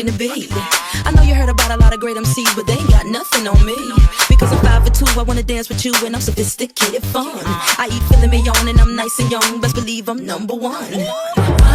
rocking the beat. I know you heard about a lot of great MCs, but they ain't got nothing on me. Because I'm five for two, I wanna dance with you, and I'm sophisticated fun. I eat filling me on, and I'm nice and young. Best believe I'm number one.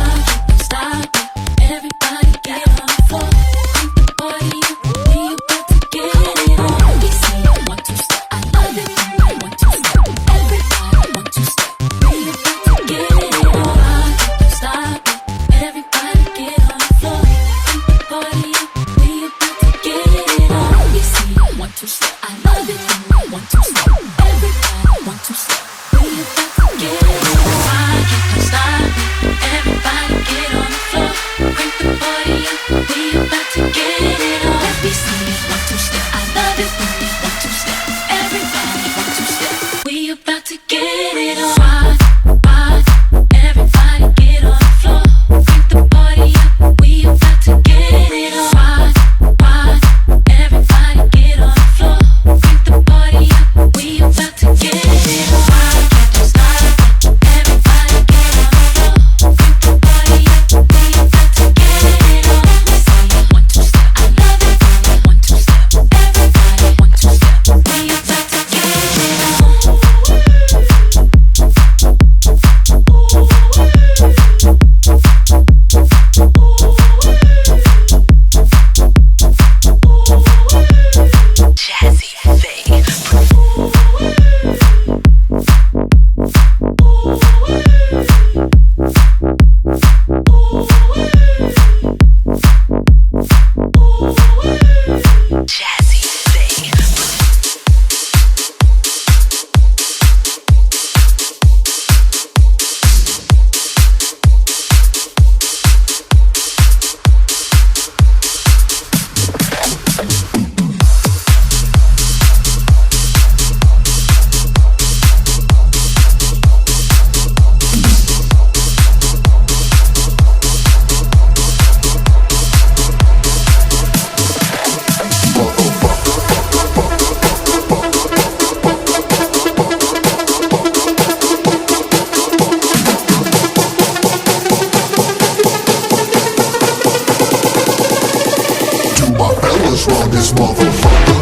Ellis run this motherfucker.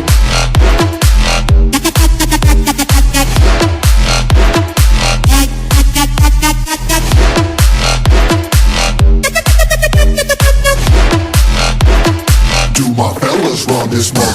Do my fellas run this motherfucker.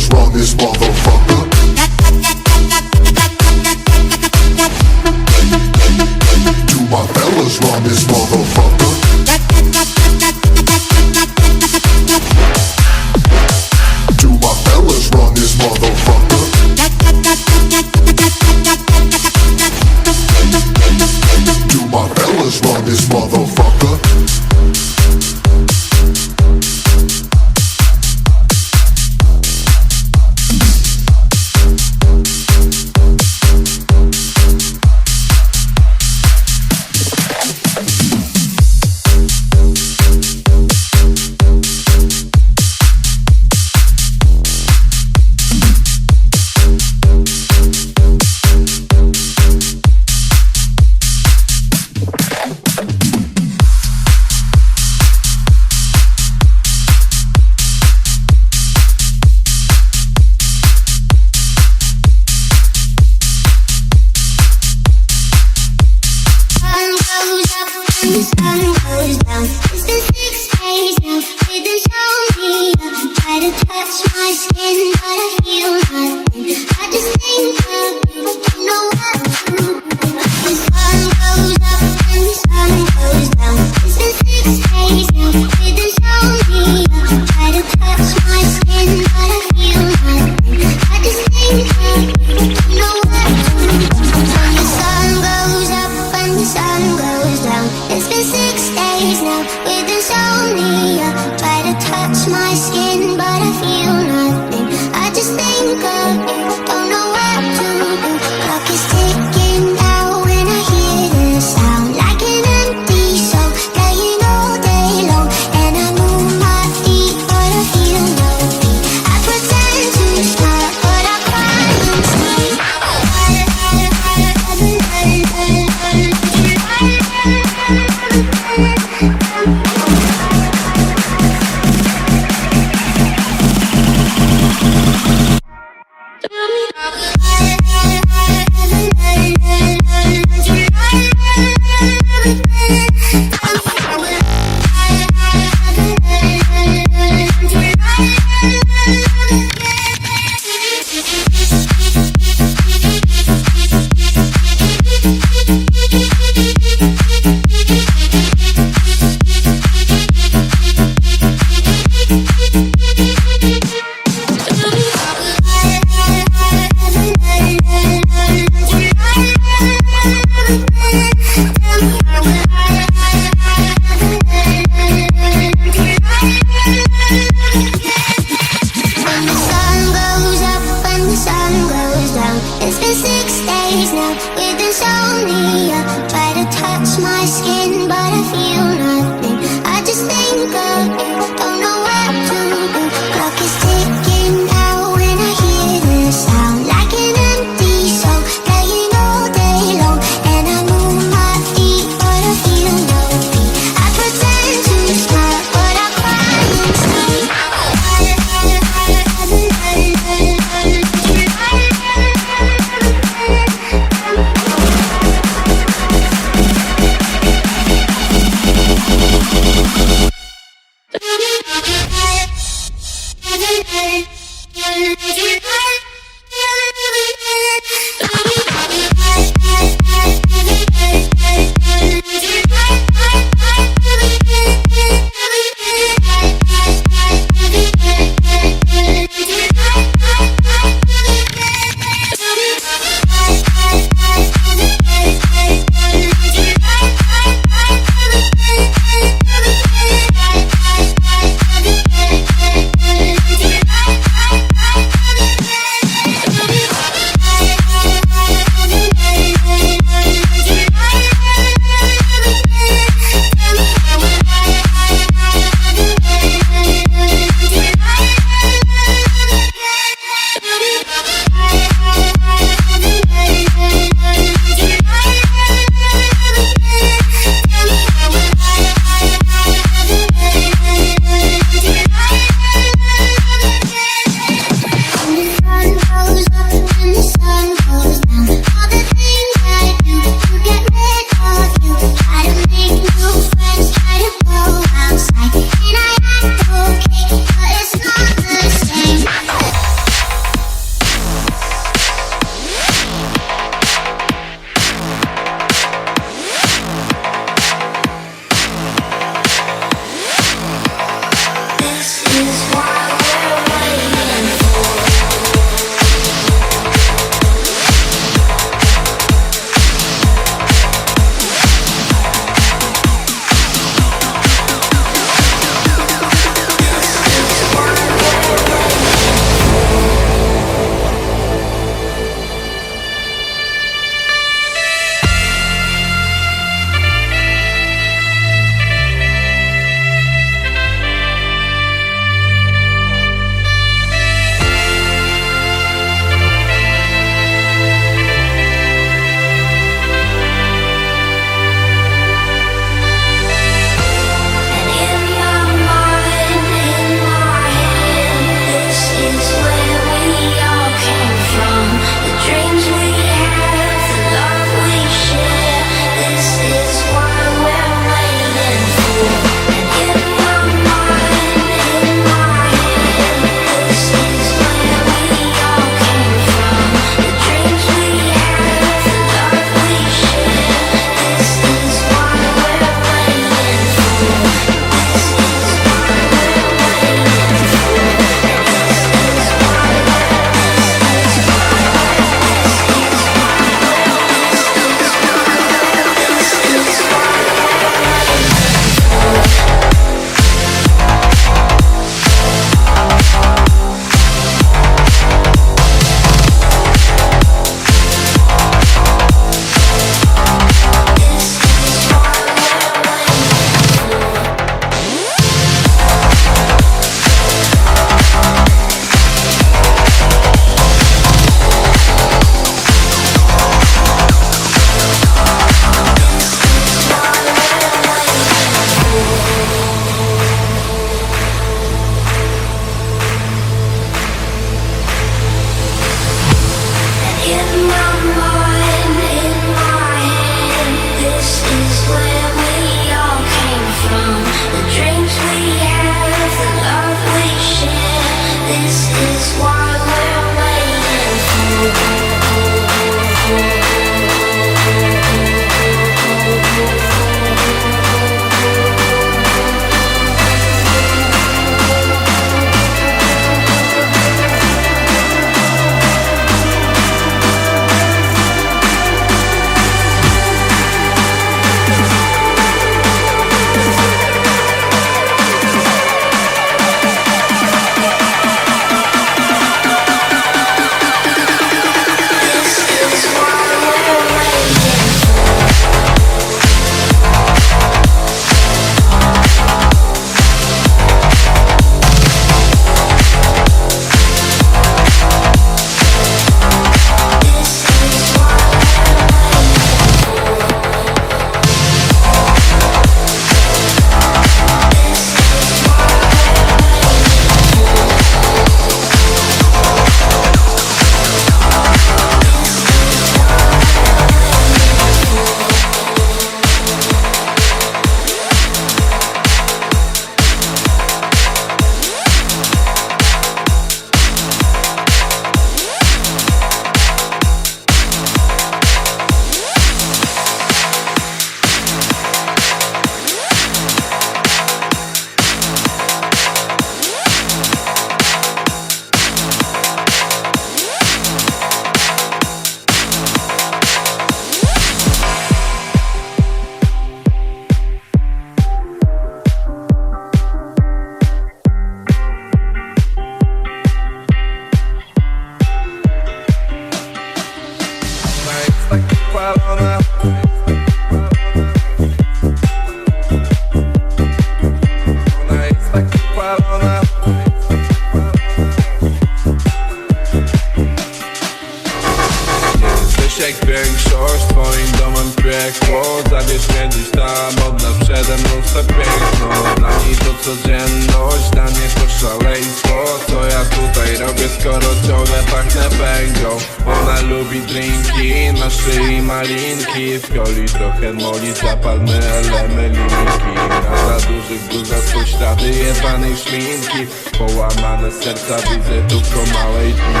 większość w twoim domem piekło Zabierz mnie tam od nas przede mną swe piękno Dla niej to codzienność, dla niej to szaleństwo. Co ja tutaj robię, skoro ciągle pachnę węglą Ona lubi drinki, na szyi malinki W coli trochę moli, zapalmy elemy linki Na za dużych bluzach są ślady jebanej szminki. Połamane serca wizytówką małej dni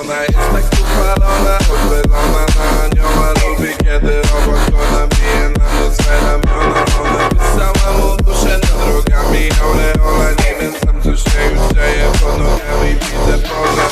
Ona jest tak upalona, uchylona na anioła Lubi kiedy obok ona bije na ramiona Ona wysała mu duszę nad drogami ole, nie wiem sam co się już dzieje Pod nogami widzę pole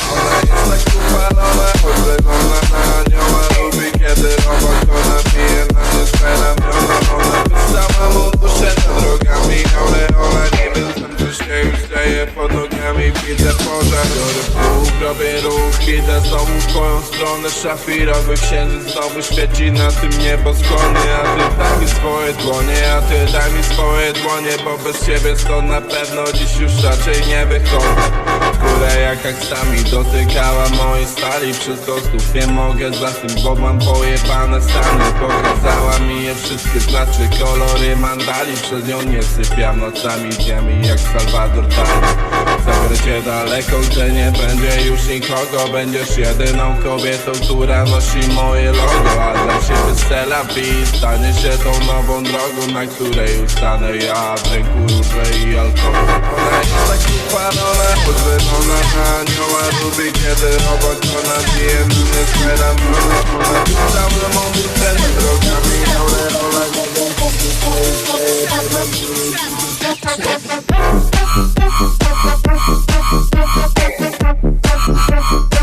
Pod nogami widzę pożar. Biorę pół, robię ruch, idę znowu w twoją stronę. Szafirowy księżyc znowu świeci na tym nieboskłonie. A ty daj mi swoje dłonie, a ty daj mi swoje dłonie Bo bez ciebie stąd na pewno dziś już raczej nie wychodzę. Górę jak aksami dotykała mojej stali. Przez dostów nie mogę za tym, bo mam pojebane stany. Pokazała mi je wszystkie, znaczy kolory mandali. Przez nią nie sypiam nocami, dniami jak Salvador Dali Zabiorę daleko, gdzie nie będzie już nikogo Będziesz jedyną kobietą, która nosi moje logo A dla ciebie Stella B stanie się tą nową drogą Na której ustanę ja w ręku i alkohol Ona jest tak na anioła Lubi kiedy obok ona bije mnie z ramiona Ona cały mądry Ole, ole, nie wiem, po Thank you.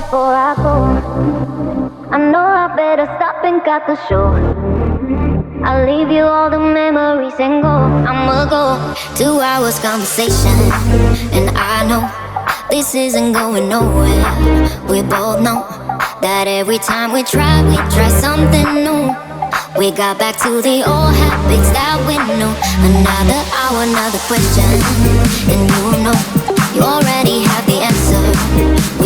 before I go. I know I better stop and cut the show. I'll leave you all the memories and go. I'ma go. Two hours conversation, and I know this isn't going nowhere. We both know that every time we try, we try something new. We got back to the old habits that we knew. Another hour, another question, and you know you already have the answer. We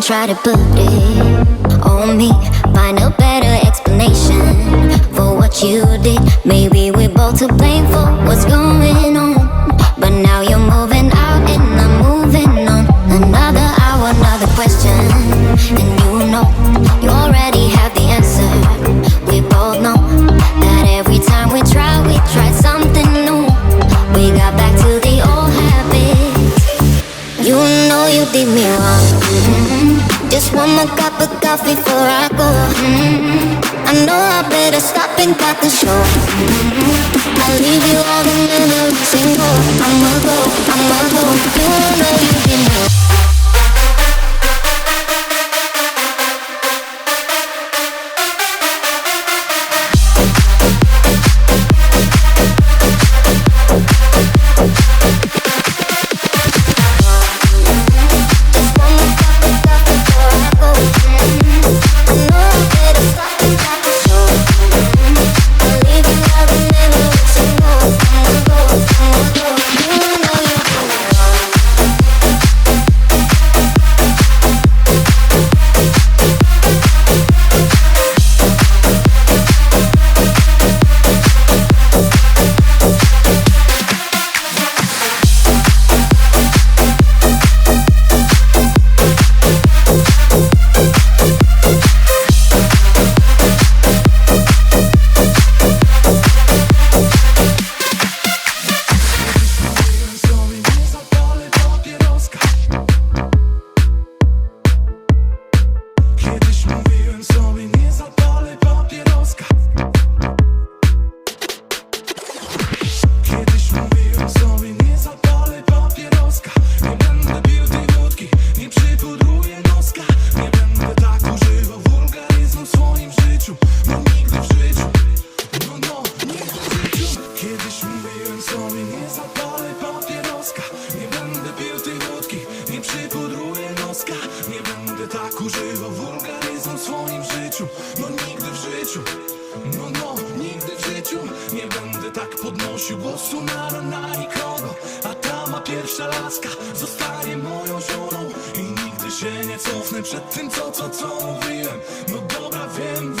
try to put it on me. Find a better explanation for what you did. Maybe we're both to blame for what's going on. But now you're moving out and I'm moving on. Another hour, another question. One more cup of coffee before I go. Mm-hmm. I know I better stop and got the show. Mm-hmm. I leave you all the memories single. I'm Prosił głosu na na nikogo A ta ma pierwsza laska. Zostanie moją żoną I nigdy się nie cofnę przed tym co, co, co mówiłem. No dobra, wiem,